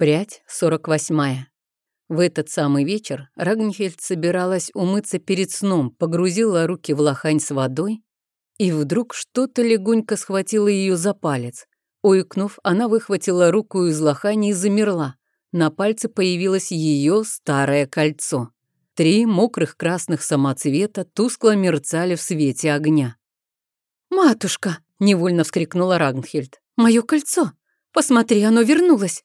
Прядь 48. В этот самый вечер Рагнхельд собиралась умыться перед сном, погрузила руки в лохань с водой, и вдруг что-то легонько схватило ее за палец. Ойкнув, она выхватила руку из лохани и замерла. На пальце появилось ее старое кольцо. Три мокрых красных самоцвета тускло мерцали в свете огня. «Матушка!» — невольно вскрикнула Рагнхельд. «Мое кольцо! Посмотри, оно вернулось!»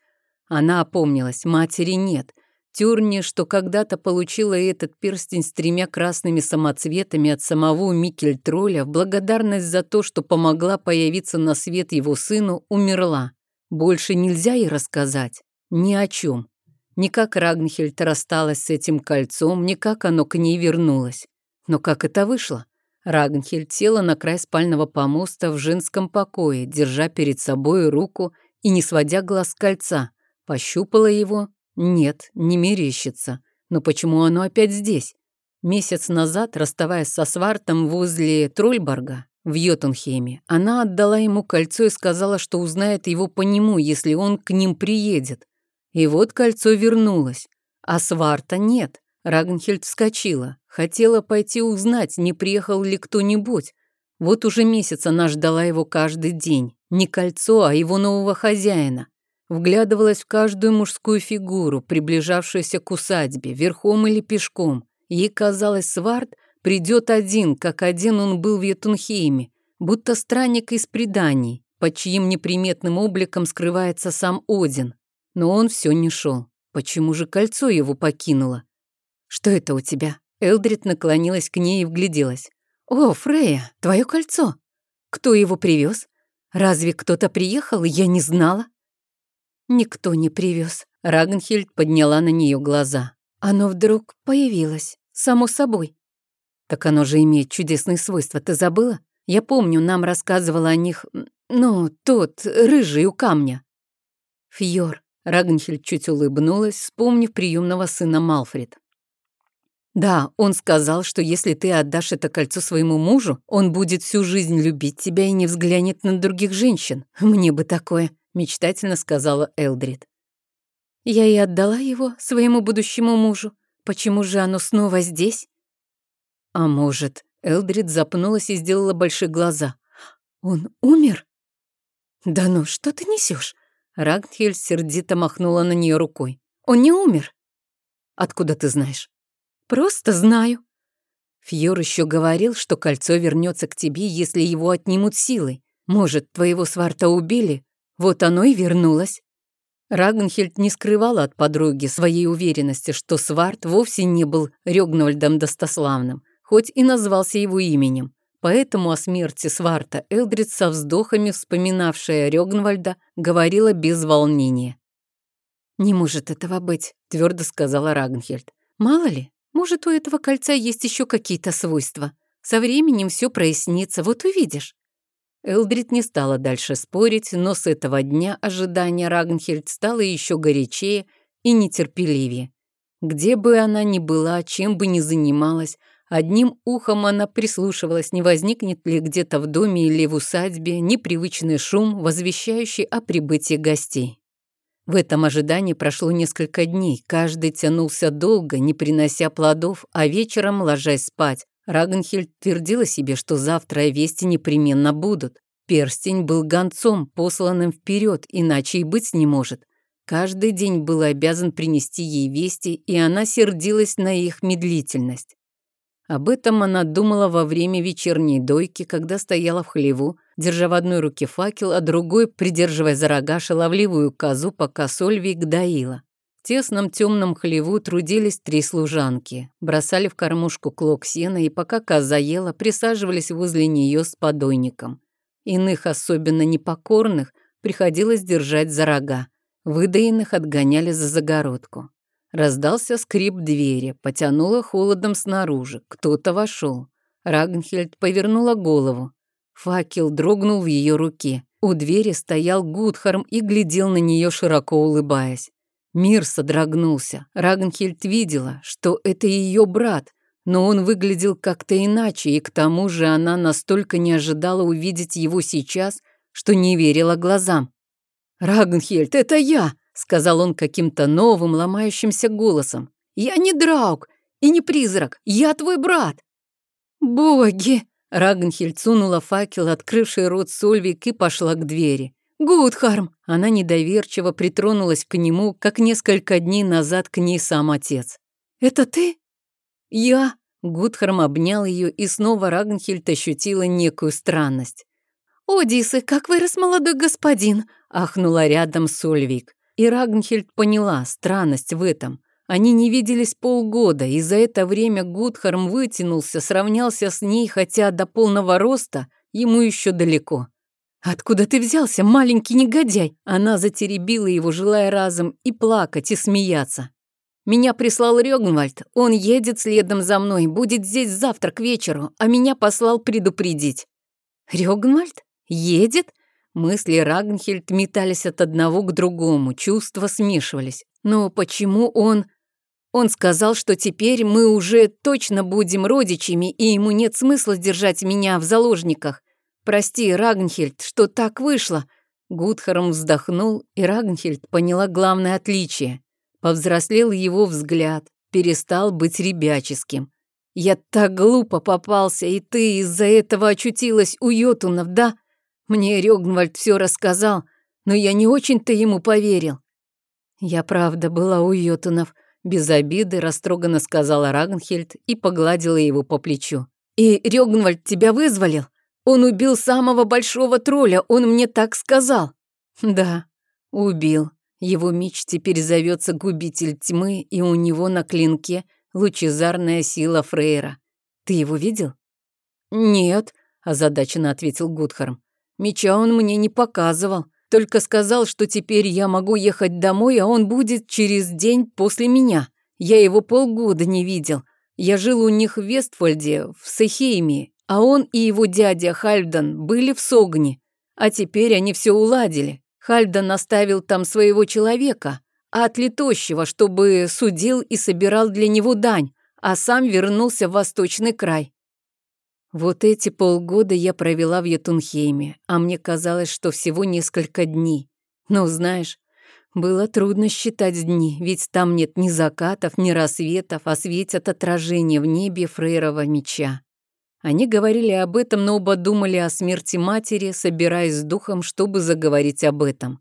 Она опомнилась, матери нет. Тюрни, что когда-то получила этот перстень с тремя красными самоцветами от самого Микель-тролля в благодарность за то, что помогла появиться на свет его сыну, умерла. Больше нельзя ей рассказать. Ни о чем. Ни как Рагнхельд рассталась с этим кольцом, ни как оно к ней вернулось. Но как это вышло? Рагнхельд села на край спального помоста в женском покое, держа перед собой руку и не сводя глаз с кольца. Пощупала его. Нет, не мерещится. Но почему оно опять здесь? Месяц назад, расставаясь со Свартом возле Трольборга в Йотунхейме, она отдала ему кольцо и сказала, что узнает его по нему, если он к ним приедет. И вот кольцо вернулось. А Сварта нет. Рагнхельд вскочила. Хотела пойти узнать, не приехал ли кто-нибудь. Вот уже месяц она ждала его каждый день. Не кольцо, а его нового хозяина вглядывалась в каждую мужскую фигуру, приближавшуюся к усадьбе, верхом или пешком. Ей казалось, Сварт придет один, как один он был в Ятунхейме, будто странник из преданий, под чьим неприметным обликом скрывается сам Один. Но он все не шел. Почему же кольцо его покинуло? «Что это у тебя?» Элдрид наклонилась к ней и вгляделась. «О, Фрея, твое кольцо! Кто его привез? Разве кто-то приехал, я не знала?» Никто не привез. Рагнхильд подняла на нее глаза. Оно вдруг появилось, само собой. Так оно же имеет чудесные свойства, ты забыла? Я помню, нам рассказывала о них, ну, тот, рыжий у камня. Фьор. Рагнхильд чуть улыбнулась, вспомнив приемного сына Малфред. Да, он сказал, что если ты отдашь это кольцо своему мужу, он будет всю жизнь любить тебя и не взглянет на других женщин. Мне бы такое мечтательно сказала Элдрид. Я и отдала его своему будущему мужу. Почему же оно снова здесь? А может, Элдрид запнулась и сделала большие глаза. Он умер? Да ну, что ты несешь? Рагнхель сердито махнула на нее рукой. Он не умер. Откуда ты знаешь? Просто знаю. Фьор еще говорил, что кольцо вернется к тебе, если его отнимут силой. Может, твоего сварта убили, вот оно и вернулось. Рагнхельд не скрывала от подруги своей уверенности, что Сварт вовсе не был Рёгнвальдом Достославным, хоть и назвался его именем. Поэтому о смерти Сварта Элдрид со вздохами, вспоминавшая Рёгнвальда, говорила без волнения. «Не может этого быть», — твердо сказала Рагнхельд. «Мало ли, может, у этого кольца есть еще какие-то свойства. Со временем все прояснится, вот увидишь». Элдрид не стала дальше спорить, но с этого дня ожидание Рагнхельд стало еще горячее и нетерпеливее. Где бы она ни была, чем бы ни занималась, одним ухом она прислушивалась, не возникнет ли где-то в доме или в усадьбе непривычный шум, возвещающий о прибытии гостей. В этом ожидании прошло несколько дней, каждый тянулся долго, не принося плодов, а вечером, ложась спать, Рагнхельд твердила себе, что завтра вести непременно будут. Перстень был гонцом, посланным вперед, иначе и быть не может. Каждый день был обязан принести ей вести, и она сердилась на их медлительность. Об этом она думала во время вечерней дойки, когда стояла в хлеву, держа в одной руке факел, а другой, придерживая за рога шаловливую козу, пока Сольвик доила тесном темном хлеву трудились три служанки, бросали в кормушку клок сена и пока коза ела, присаживались возле нее с подойником. Иных, особенно непокорных, приходилось держать за рога. Выдаенных отгоняли за загородку. Раздался скрип двери, потянуло холодом снаружи. Кто-то вошел. Рагнхельд повернула голову. Факел дрогнул в ее руке. У двери стоял Гудхарм и глядел на нее, широко улыбаясь. Мир содрогнулся. Рагнхельд видела, что это ее брат, но он выглядел как-то иначе, и к тому же она настолько не ожидала увидеть его сейчас, что не верила глазам. «Рагнхельд, это я!» сказал он каким-то новым, ломающимся голосом. «Я не Драуг и не призрак, я твой брат!» «Боги!» Рагнхельд сунула факел, открывший рот Сольвик, и пошла к двери. «Гудхарм!» Она недоверчиво притронулась к нему, как несколько дней назад к ней сам отец. «Это ты?» «Я!» Гудхарм обнял ее, и снова Рагнхельд ощутила некую странность. «Одисы, как вырос молодой господин!» — ахнула рядом Сольвик. И Рагнхельд поняла странность в этом. Они не виделись полгода, и за это время Гудхарм вытянулся, сравнялся с ней, хотя до полного роста ему еще далеко. «Откуда ты взялся, маленький негодяй?» Она затеребила его, желая разом и плакать, и смеяться. Меня прислал Рёгнвальд. Он едет следом за мной, будет здесь завтра к вечеру, а меня послал предупредить. Рёгнвальд? Едет? Мысли Рагнхельд метались от одного к другому, чувства смешивались. Но почему он... Он сказал, что теперь мы уже точно будем родичами, и ему нет смысла держать меня в заложниках. Прости, Рагнхельд, что так вышло. Гудхарм вздохнул, и Рагнхельд поняла главное отличие. Повзрослел его взгляд, перестал быть ребяческим. «Я так глупо попался, и ты из-за этого очутилась у Йотунов, да? Мне Рёгнвальд все рассказал, но я не очень-то ему поверил». «Я правда была у Йотунов», — без обиды растроганно сказала Рагнхельд и погладила его по плечу. «И Рёгнвальд тебя вызволил? Он убил самого большого тролля, он мне так сказал». «Да, убил», его меч теперь зовется Губитель Тьмы, и у него на клинке лучезарная сила Фрейра. Ты его видел? Нет, озадаченно ответил Гудхарм. Меча он мне не показывал, только сказал, что теперь я могу ехать домой, а он будет через день после меня. Я его полгода не видел. Я жил у них в Вестфольде, в Сехейме, а он и его дядя Хальфдан были в Согне. А теперь они все уладили. Хальдан оставил там своего человека, а отлетощего, чтобы судил и собирал для него дань, а сам вернулся в восточный край. Вот эти полгода я провела в Ятунхейме, а мне казалось, что всего несколько дней. Но, знаешь, было трудно считать дни, ведь там нет ни закатов, ни рассветов, а светят отражения в небе Фрейрова меча. Они говорили об этом, но оба думали о смерти матери, собираясь с духом, чтобы заговорить об этом.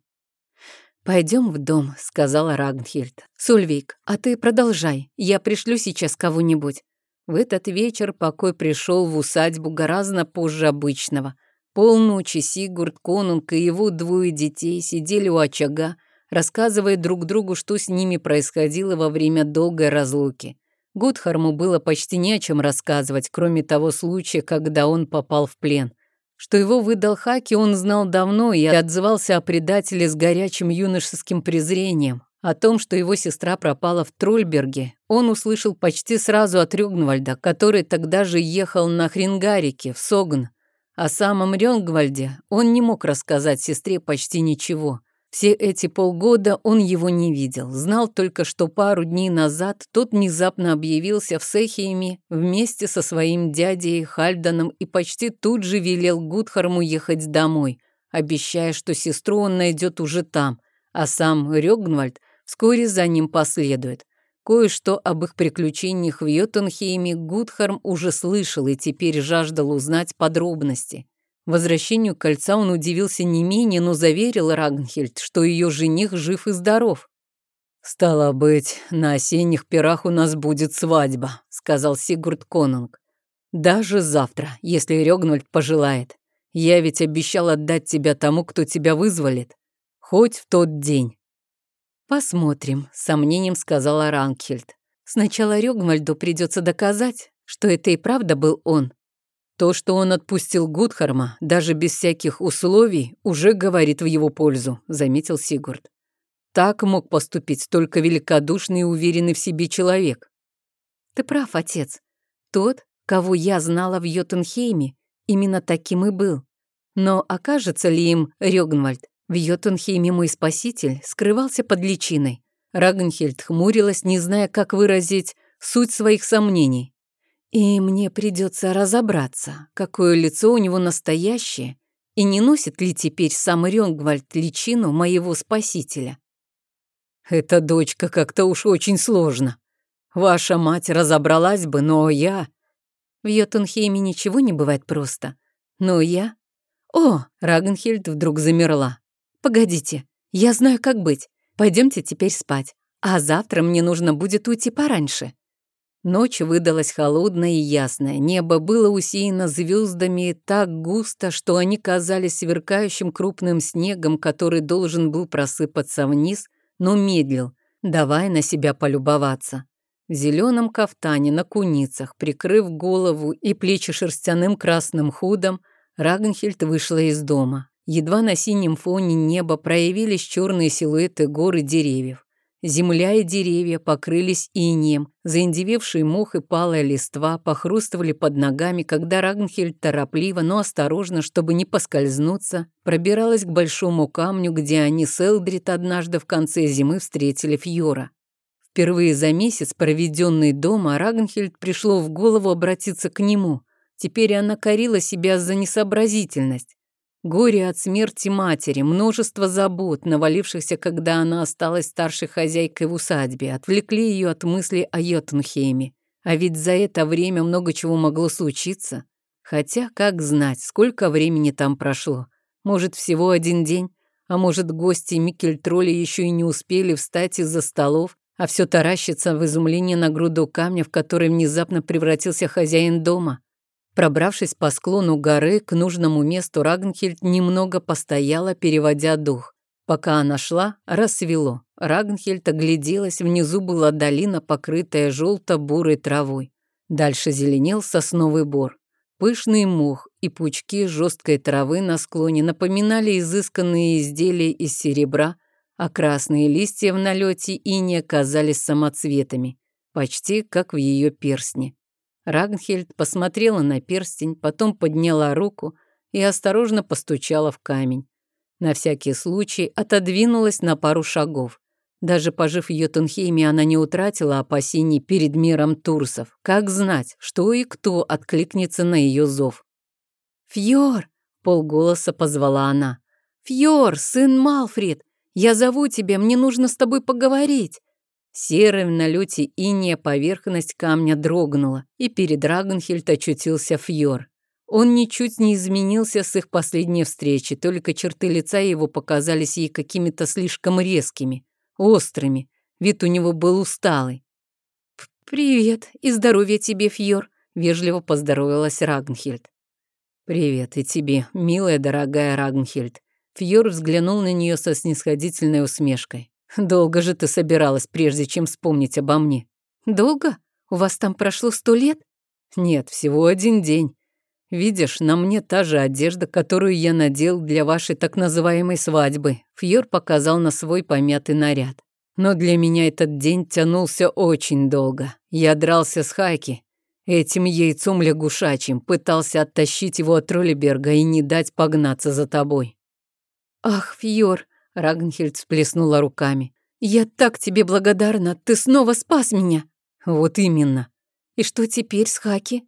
«Пойдем в дом», — сказала Рагнхильд. «Сульвик, а ты продолжай, я пришлю сейчас кого-нибудь». В этот вечер покой пришел в усадьбу гораздо позже обычного. Полночи Сигурд, Конунг и его двое детей сидели у очага, рассказывая друг другу, что с ними происходило во время долгой разлуки. Гудхарму было почти не о чем рассказывать, кроме того случая, когда он попал в плен. Что его выдал Хаки, он знал давно и отзывался о предателе с горячим юношеским презрением. О том, что его сестра пропала в Трольберге, он услышал почти сразу от Рюгнвальда, который тогда же ехал на Хрингарике, в Согн. О самом Рёнгвальде он не мог рассказать сестре почти ничего. Все эти полгода он его не видел. Знал только, что пару дней назад тот внезапно объявился в Сехиеме вместе со своим дядей Хальданом и почти тут же велел Гудхарму ехать домой, обещая, что сестру он найдет уже там, а сам Рёгнвальд вскоре за ним последует. Кое-что об их приключениях в Йотунхейме Гудхарм уже слышал и теперь жаждал узнать подробности. Возвращению кольца он удивился не менее, но заверил Рагнхельд, что ее жених жив и здоров. «Стало быть, на осенних пирах у нас будет свадьба», — сказал Сигурд Конунг. «Даже завтра, если Рёгнвальд пожелает. Я ведь обещал отдать тебя тому, кто тебя вызволит. Хоть в тот день». «Посмотрим», — сомнением сказала Рангхельд. «Сначала Рёгнвальду придется доказать, что это и правда был он. То, что он отпустил Гудхарма, даже без всяких условий, уже говорит в его пользу, заметил Сигурд. Так мог поступить только великодушный и уверенный в себе человек. Ты прав, отец. Тот, кого я знала в Йотунхейме, именно таким и был. Но окажется ли им Рёгнвальд? В Йотунхейме мой спаситель скрывался под личиной. Рагнхельд хмурилась, не зная, как выразить суть своих сомнений. И мне придется разобраться, какое лицо у него настоящее, и не носит ли теперь сам Рёнгвальд личину моего спасителя. Эта дочка как-то уж очень сложно. Ваша мать разобралась бы, но я... В Йотунхейме ничего не бывает просто. Но я... О, Рагнхильд вдруг замерла. Погодите, я знаю, как быть. Пойдемте теперь спать. А завтра мне нужно будет уйти пораньше. Ночь выдалась холодная и ясная. Небо было усеяно звездами так густо, что они казались сверкающим крупным снегом, который должен был просыпаться вниз, но медлил, давая на себя полюбоваться. В зеленом кафтане на куницах, прикрыв голову и плечи шерстяным красным худом, Рагнхельд вышла из дома. Едва на синем фоне неба проявились черные силуэты гор и деревьев. Земля и деревья покрылись инеем, заиндевевший мох и палая листва похрустывали под ногами, когда Рагнхельд торопливо, но осторожно, чтобы не поскользнуться, пробиралась к большому камню, где они с Элдрит однажды в конце зимы встретили Фьора. Впервые за месяц, проведенный дома, Рагнхельд пришло в голову обратиться к нему. Теперь она корила себя за несообразительность. Горе от смерти матери, множество забот, навалившихся, когда она осталась старшей хозяйкой в усадьбе, отвлекли ее от мысли о Йотунхейме. А ведь за это время много чего могло случиться. Хотя, как знать, сколько времени там прошло. Может, всего один день, а может, гости Микель-тролли еще и не успели встать из-за столов, а все таращится в изумлении на груду камня, в который внезапно превратился хозяин дома. Пробравшись по склону горы к нужному месту, Рагнхельд немного постояла, переводя дух. Пока она шла, рассвело. Рагнхельд огляделась, внизу была долина, покрытая желто-бурой травой. Дальше зеленел сосновый бор. Пышный мох и пучки жесткой травы на склоне напоминали изысканные изделия из серебра, а красные листья в налете иния казались самоцветами, почти как в ее перстне. Рагнхельд посмотрела на перстень, потом подняла руку и осторожно постучала в камень. На всякий случай отодвинулась на пару шагов. Даже пожив в Йотунхейме, она не утратила опасений перед миром турсов. Как знать, что и кто откликнется на ее зов? «Фьор!» — полголоса позвала она. «Фьор, сын Малфред! Я зову тебя, мне нужно с тобой поговорить!» Серая в налете иния поверхность камня дрогнула, и перед Рагнхельд очутился Фьор. Он ничуть не изменился с их последней встречи, только черты лица его показались ей какими-то слишком резкими, острыми. Вид у него был усталый. «Привет и здоровья тебе, Фьор», — вежливо поздоровалась Рагнхельд. «Привет и тебе, милая дорогая Рагнхельд». Фьор взглянул на нее со снисходительной усмешкой. Долго же ты собиралась, прежде чем вспомнить обо мне? Долго? У вас там прошло сто лет? Нет, всего один день. Видишь, на мне та же одежда, которую я надел для вашей так называемой свадьбы. Фьор показал на свой помятый наряд. Но для меня этот день тянулся очень долго. Я дрался с Хайки, этим яйцом лягушачьим, пытался оттащить его от Роллиберга и не дать погнаться за тобой. Ах, Фьор, Рагнхельд сплеснула руками. «Я так тебе благодарна, ты снова спас меня!» «Вот именно!» «И что теперь с Хаки?»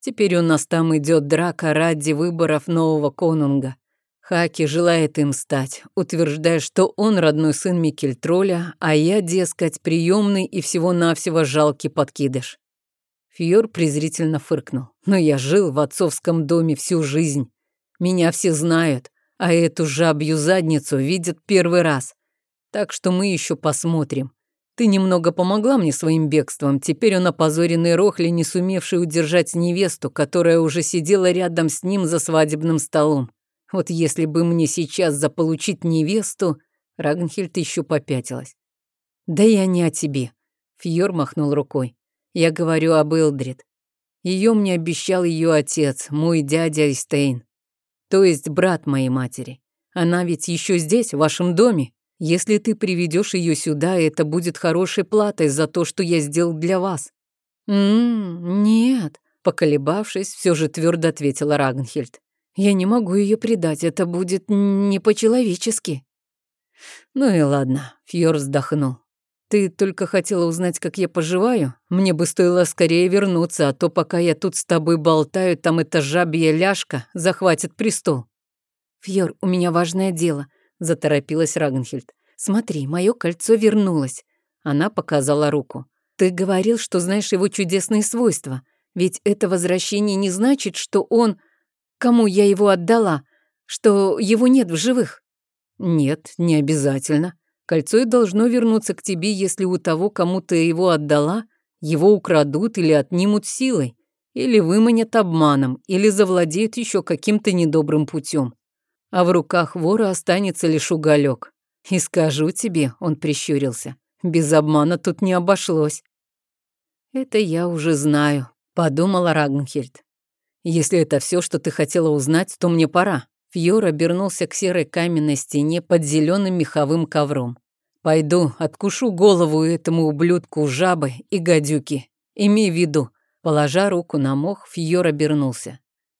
«Теперь у нас там идет драка ради выборов нового конунга. Хаки желает им стать, утверждая, что он родной сын Микельтроля, а я, дескать, приемный и всего-навсего жалкий подкидыш». Фьор презрительно фыркнул. «Но я жил в отцовском доме всю жизнь. Меня все знают а эту жабью задницу видят первый раз. Так что мы еще посмотрим. Ты немного помогла мне своим бегством, теперь он опозоренный Рохли, не сумевший удержать невесту, которая уже сидела рядом с ним за свадебным столом. Вот если бы мне сейчас заполучить невесту... Рагнхельд еще попятилась. «Да я не о тебе», — Фьор махнул рукой. «Я говорю об Элдрид. Ее мне обещал ее отец, мой дядя Эйстейн. То есть брат моей матери. Она ведь еще здесь, в вашем доме. Если ты приведешь ее сюда, это будет хорошей платой за то, что я сделал для вас». «М-м, нет», — поколебавшись, все же твердо ответила Рагнхельд. «Я не могу ее предать, это будет не по-человечески». «Ну и ладно», — Фьор вздохнул. «Ты только хотела узнать, как я поживаю? Мне бы стоило скорее вернуться, а то пока я тут с тобой болтаю, там эта жабья ляжка захватит престол». «Фьор, у меня важное дело», — заторопилась Рагнхельд. смотри, мое кольцо вернулось». Она показала руку. «Ты говорил, что знаешь его чудесные свойства. Ведь это возвращение не значит, что он... Кому я его отдала? Что его нет в живых?» «Нет, не обязательно. Кольцо и должно вернуться к тебе, если у того, кому ты его отдала, его украдут или отнимут силой, или выманят обманом, или завладеют еще каким-то недобрым путем. А в руках вора останется лишь уголек. И скажу тебе, он прищурился, без обмана тут не обошлось. Это я уже знаю, подумала Рагнхельд. Если это все, что ты хотела узнать, то мне пора. Фьор обернулся к серой каменной стене под зеленым меховым ковром. «Пойду, откушу голову этому ублюдку жабы и гадюки. Имей в виду». Положа руку на мох, Фьор обернулся.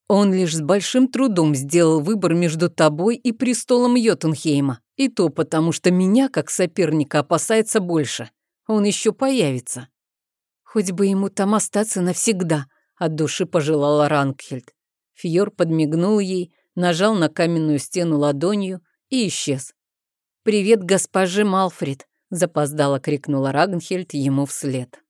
«Он лишь с большим трудом сделал выбор между тобой и престолом Йотунхейма. И то потому, что меня, как соперника, опасается больше. Он еще появится». «Хоть бы ему там остаться навсегда», — от души пожелала Рангхельд. Фьор подмигнул ей, нажал на каменную стену ладонью и исчез. «Привет, госпоже Малфред!» — запоздало крикнула Рагнхельд ему вслед.